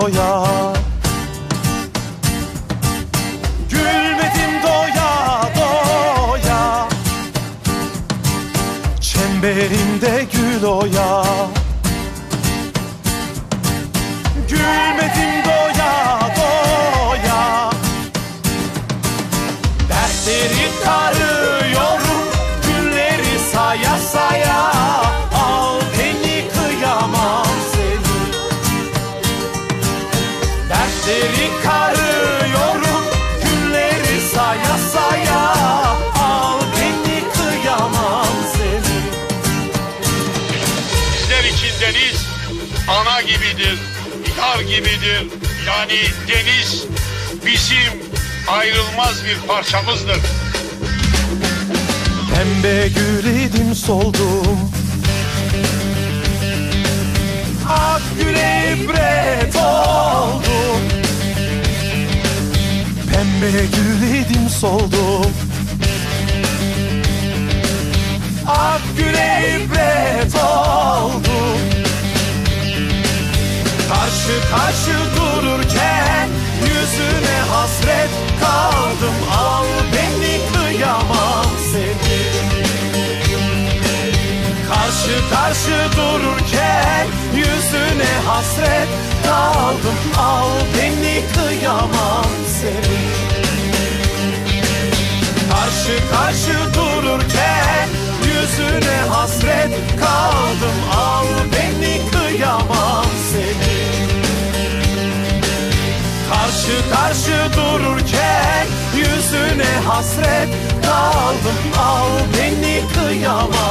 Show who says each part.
Speaker 1: doya. Gülmedim doya doya. Çemberimde gül oya. Gülmedim doya doya. Dertleri tarım Dertleri karıyorum Günleri saya saya Al beni kıyamam seni
Speaker 2: Bizler için deniz ana gibidir, yar gibidir. Yani deniz bizim ayrılmaz bir parçamızdır.
Speaker 1: Pembe gül idim soldum Pembe gül soldum. Ak güle ibret oldum Karşı karşı dururken Yüzüne hasret kaldım. Al beni kıyamam seni. Karşı karşı dururken Yüzüne Karşı dururken Yüzüne hasret kaldım. Al beni kıyamam